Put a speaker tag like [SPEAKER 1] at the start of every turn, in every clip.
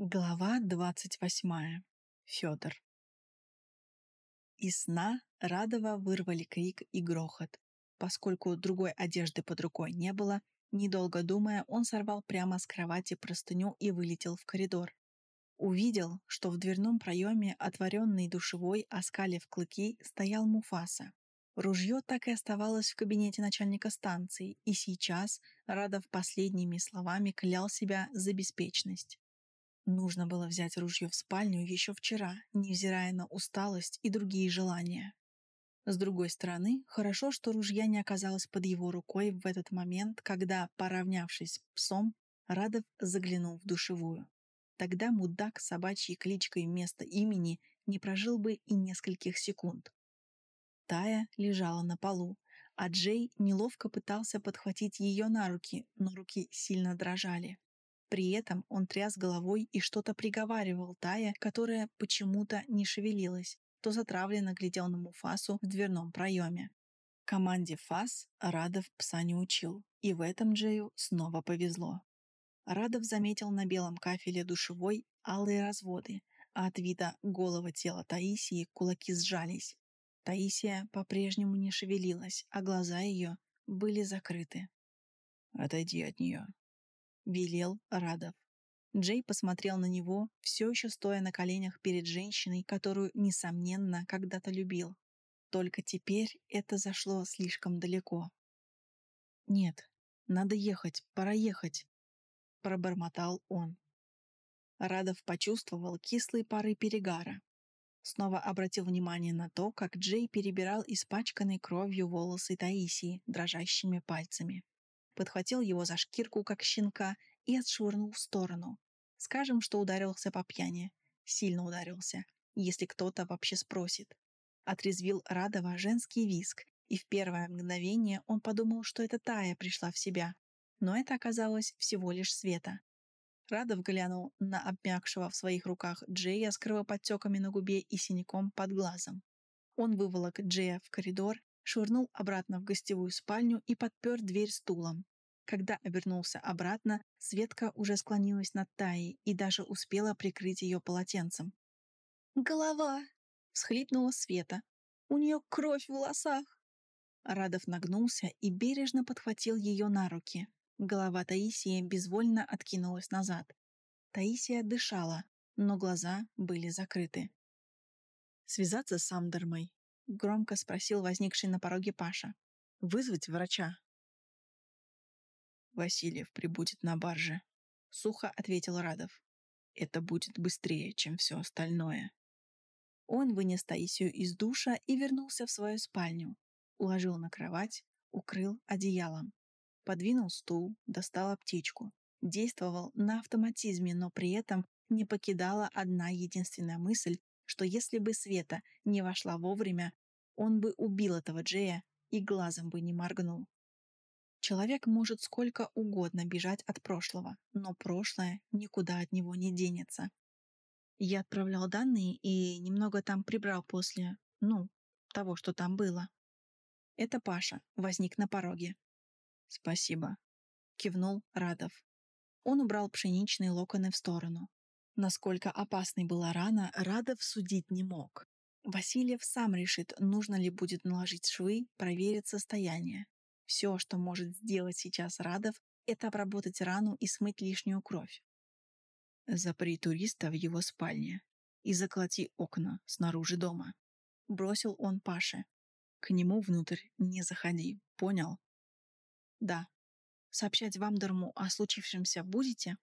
[SPEAKER 1] Глава двадцать восьмая. Федор. Из сна Радова вырвали крик и грохот. Поскольку другой одежды под рукой не было, недолго думая, он сорвал прямо с кровати простыню и вылетел в коридор. Увидел, что в дверном проеме, отворенный душевой, оскалив клыки, стоял Муфаса. Ружье так и оставалось в кабинете начальника станции, и сейчас Радов последними словами клял себя за беспечность. Нужно было взять ружье в спальню еще вчера, невзирая на усталость и другие желания. С другой стороны, хорошо, что ружья не оказалось под его рукой в этот момент, когда, поравнявшись с псом, Радов заглянул в душевую. Тогда мудак собачьей кличкой вместо имени не прожил бы и нескольких секунд. Тая лежала на полу, а Джей неловко пытался подхватить ее на руки, но руки сильно дрожали. При этом он тряс головой и что-то приговаривал Тая, которая почему-то не шевелилась, то затравленно глядел на Муфасу в дверном проеме. Команде Фас Радов пса не учил, и в этом Джею снова повезло. Радов заметил на белом кафеле душевой алые разводы, а от вида голого тела Таисии кулаки сжались. Таисия по-прежнему не шевелилась, а глаза ее были закрыты. «Отойди от нее», велел Радов. Джей посмотрел на него, все еще стоя на коленях перед женщиной, которую, несомненно, когда-то любил. Только теперь это зашло слишком далеко. «Нет, надо ехать, пора ехать», — пробормотал он. Радов почувствовал кислые пары перегара. Снова обратил внимание на то, как Джей перебирал испачканной кровью волосы Таисии дрожащими пальцами подхватил его за шкирку, как щенка, и отшвырнул в сторону. Скажем, что ударился по пьяни. Сильно ударился, если кто-то вообще спросит. Отрезвил Радова женский виск, и в первое мгновение он подумал, что это Тая пришла в себя. Но это оказалось всего лишь Света. Радов глянул на обмякшего в своих руках Джея с кровоподтеками на губе и синяком под глазом. Он выволок Джея в коридор швырнул обратно в гостевую спальню и подпер дверь стулом. Когда обернулся обратно, Светка уже склонилась над Таей и даже успела прикрыть ее полотенцем.
[SPEAKER 2] «Голова!» — всхлипнула Света. «У нее кровь в волосах!»
[SPEAKER 1] Радов нагнулся и бережно подхватил ее на руки. Голова Таисии безвольно откинулась назад. Таисия дышала, но глаза были закрыты. «Связаться с Амдермой?» — громко спросил возникший на пороге Паша. «Вызвать врача?» «Васильев прибудет на барже», — сухо ответил Радов. «Это будет быстрее, чем все остальное». Он вынес Таисию из душа и вернулся в свою спальню. Уложил на кровать, укрыл одеялом. Подвинул стул, достал аптечку. Действовал на автоматизме, но при этом не покидала одна единственная мысль, что если бы Света не вошла вовремя, он бы убил этого Джея и глазом бы не моргнул. Человек может сколько угодно бежать от прошлого, но прошлое никуда от него не денется. Я отправлял данные и немного там прибрал после, ну, того, что там было. Это Паша возник на пороге. «Спасибо», — кивнул Радов. Он убрал пшеничные локоны в сторону. Насколько опасной была рана, Радов судить не мог. Васильев сам решит, нужно ли будет наложить швы, проверить состояние. Все, что может сделать сейчас Радов, это обработать рану и смыть лишнюю кровь. Запри туриста в его спальне и заколоти окна снаружи дома. Бросил он Паше. К нему внутрь не заходи, понял? Да. Сообщать вам Вамдерму о случившемся будете?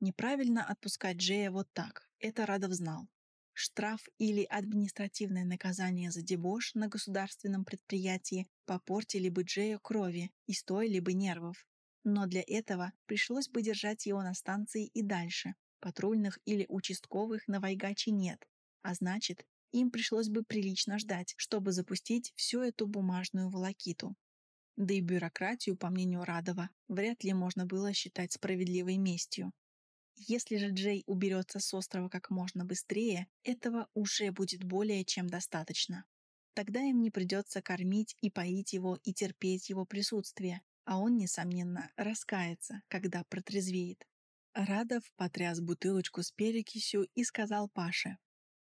[SPEAKER 1] Неправильно отпускать Джея вот так, это Радов знал. Штраф или административное наказание за дебош на государственном предприятии попортили бы Джею крови и стоили бы нервов. Но для этого пришлось бы держать его на станции и дальше. Патрульных или участковых на Вайгаче нет, а значит, им пришлось бы прилично ждать, чтобы запустить всю эту бумажную волокиту. Да и бюрократию, по мнению Радова, вряд ли можно было считать справедливой местью. Если же Джей уберется с острова как можно быстрее, этого уже будет более чем достаточно. Тогда им не придется кормить и поить его и терпеть его присутствие, а он, несомненно, раскается, когда протрезвеет. Радов потряс бутылочку с перекисью и сказал Паше,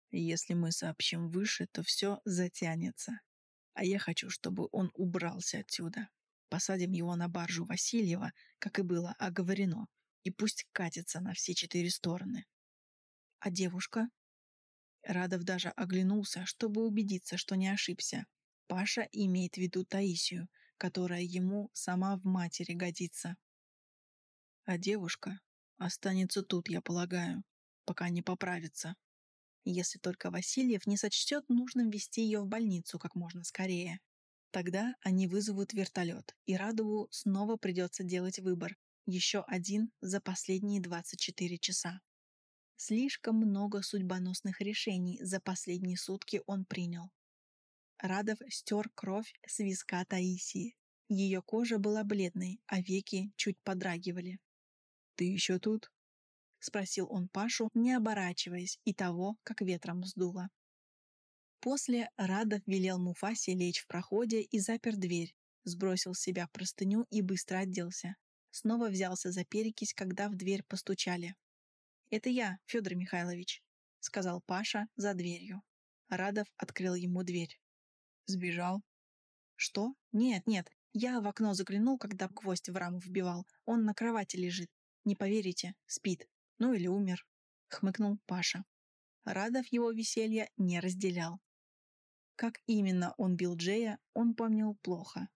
[SPEAKER 1] «Если мы сообщим выше, то все затянется. А я хочу, чтобы он убрался отсюда. Посадим его на баржу Васильева, как и было оговорено, и пусть катится на все четыре стороны». «А девушка?» Радов даже оглянулся, чтобы убедиться, что не ошибся. Паша имеет в виду Таисию, которая ему сама в матери годится. А девушка Останется тут, я полагаю, пока не поправится. Если только Васильев не сочтет нужным вести ее в больницу как можно скорее. Тогда они вызовут вертолет, и Радову снова придется делать выбор. Еще один за последние 24 часа. Слишком много судьбоносных решений за последние сутки он принял. Радов стер кровь с виска Таисии. Ее кожа была бледной, а веки чуть подрагивали. «Ты еще тут?» — спросил он Пашу, не оборачиваясь, и того, как ветром сдуло. После Радов велел Муфасе лечь в проходе и запер дверь, сбросил с себя простыню и быстро оделся. Снова взялся за перекись, когда в дверь постучали. «Это я, Федор Михайлович», — сказал Паша за дверью. Радов открыл ему дверь. «Сбежал?» «Что? Нет, нет, я в окно заглянул, когда гвоздь в раму вбивал. Он на кровати лежит. Не поверите, спит. Ну или умер. Хмыкнул Паша. Радов его веселья не разделял. Как именно он бил Джея, он помнил плохо.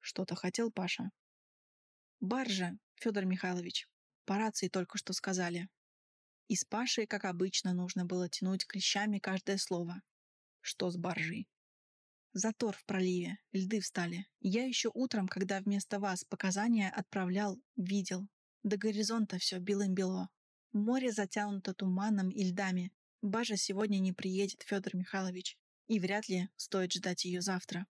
[SPEAKER 1] Что-то хотел Паша? Баржа, Федор Михайлович. По рации только что сказали. И с Пашей, как обычно, нужно было тянуть клещами каждое слово. Что с баржей? Затор в проливе, льды встали. Я еще утром, когда вместо вас показания отправлял, видел. До горизонта все белым-бело. Море затянуто туманом и льдами. Бажа сегодня не приедет, Федор Михайлович. И вряд ли стоит ждать ее завтра.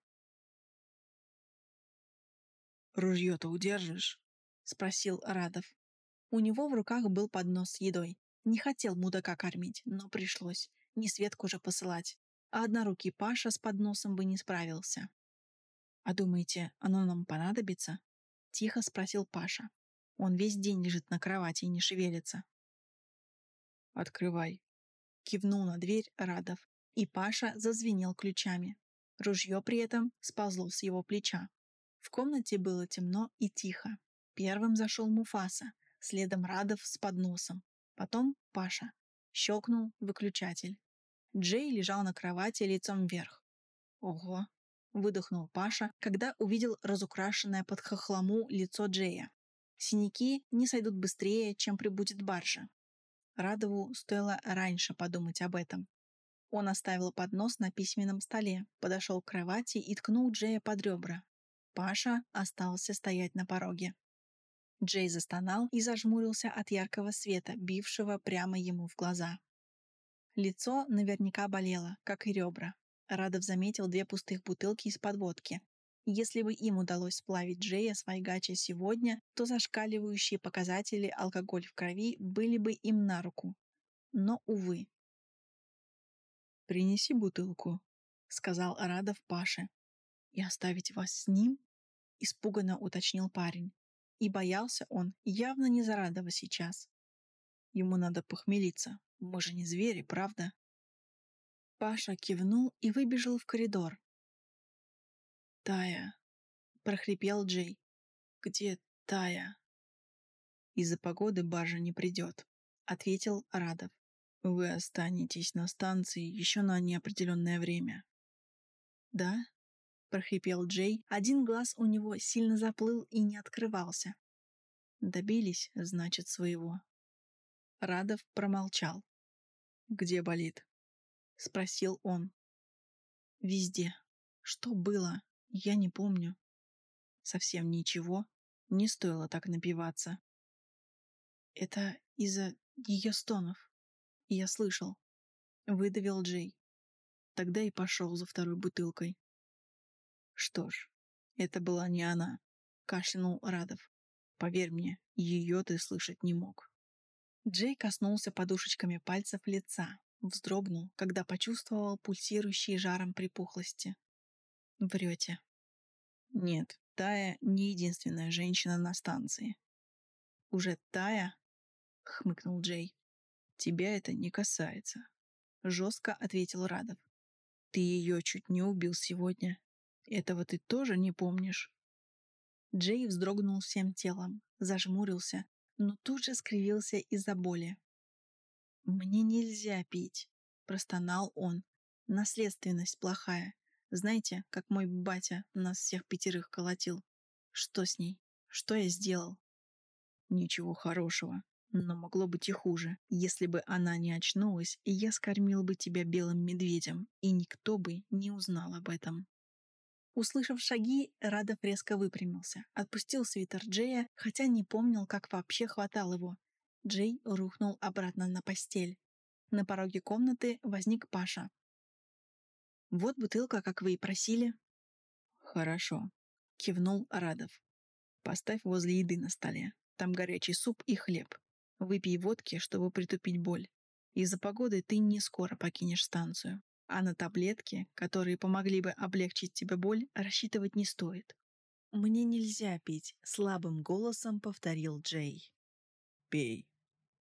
[SPEAKER 2] «Ружье-то удержишь?» — спросил Радов.
[SPEAKER 1] У него в руках был поднос с едой. Не хотел мудака кормить, но пришлось. Не Светку же посылать. А однорукий Паша с подносом бы не справился. «А думаете, оно нам понадобится?» — тихо спросил Паша. Он весь день лежит на кровати и не шевелится.
[SPEAKER 2] «Открывай», —
[SPEAKER 1] кивнул на дверь Радов, и Паша зазвенел ключами. Ружье при этом сползло с его плеча. В комнате было темно и тихо. Первым зашел Муфаса, следом Радов с подносом. Потом Паша. Щелкнул выключатель. Джей лежал на кровати лицом вверх. «Ого!» — выдохнул Паша, когда увидел разукрашенное под хохлому лицо Джея. Синяки не сойдут быстрее, чем прибудет баржа. Радову стоило раньше подумать об этом. Он оставил поднос на письменном столе, подошел к кровати и ткнул Джея под ребра. Паша остался стоять на пороге. Джей застонал и зажмурился от яркого света, бившего прямо ему в глаза. Лицо наверняка болело, как и ребра. Радов заметил две пустых бутылки из-под водки, если бы им удалось сплавить Джея с Вайгача сегодня, то зашкаливающие показатели алкоголь в крови были бы им на руку. Но, увы.
[SPEAKER 2] «Принеси бутылку», — сказал Арадов Паше.
[SPEAKER 1] «И оставить вас с ним?» — испуганно уточнил парень. И боялся он явно не за Радова сейчас.
[SPEAKER 2] Ему надо похмелиться. Мы же не звери, правда?
[SPEAKER 1] Паша кивнул и выбежал в коридор,
[SPEAKER 2] «Тая!» — прохрипел Джей. «Где Тая?»
[SPEAKER 1] «Из-за погоды баржа не придет», — ответил Радов.
[SPEAKER 2] «Вы останетесь на станции еще на неопределенное время».
[SPEAKER 1] «Да?» — прохрипел Джей. Один глаз у него сильно заплыл и не открывался.
[SPEAKER 2] «Добились, значит, своего».
[SPEAKER 1] Радов промолчал.
[SPEAKER 2] «Где болит?»
[SPEAKER 1] — спросил он. «Везде. Что было?» Я не помню. Совсем ничего. Не стоило так напиваться. Это из-за ее стонов. Я слышал. Выдавил Джей. Тогда и пошел за второй бутылкой.
[SPEAKER 2] Что ж, это была не она. Кашлянул Радов. Поверь мне, ее ты слышать не мог.
[SPEAKER 1] Джей коснулся подушечками пальцев лица, вздрогнул, когда почувствовал пульсирующие жаром припухлости. Врете.
[SPEAKER 2] Нет, Тая не единственная женщина на станции.
[SPEAKER 1] уже Тая?» — хмыкнул Джей.
[SPEAKER 2] «Тебя это не касается», — жестко ответил Радов. «Ты ее чуть не убил сегодня. Этого ты тоже не помнишь?»
[SPEAKER 1] Джей вздрогнул всем телом, зажмурился, но тут же скривился из-за боли. «Мне нельзя пить», — простонал он. «Наследственность плохая. Знаете, как мой батя нас всех пятерых колотил? Что с ней? Что я сделал?»
[SPEAKER 2] «Ничего хорошего. Но могло быть и хуже, если бы она не очнулась, я скормил бы тебя белым медведем, и никто бы не узнал об этом».
[SPEAKER 1] Услышав шаги, Радов резко выпрямился, отпустил свитер Джея, хотя не помнил, как вообще хватал его. Джей рухнул обратно на постель. На пороге комнаты возник Паша. «Вот бутылка, как вы и просили».
[SPEAKER 2] «Хорошо», — кивнул Радов. «Поставь возле еды на столе. Там горячий суп и хлеб. Выпей водки, чтобы притупить боль. Из-за погоды ты не скоро покинешь станцию а на таблетки, которые помогли бы облегчить тебе боль, рассчитывать не стоит.
[SPEAKER 1] «Мне нельзя пить», — слабым голосом повторил Джей.
[SPEAKER 2] «Пей.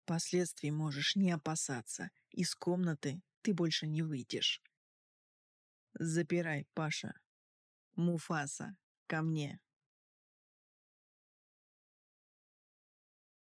[SPEAKER 2] Последствий можешь не опасаться. Из комнаты ты больше не выйдешь». «Запирай, Паша. Муфаса, ко мне».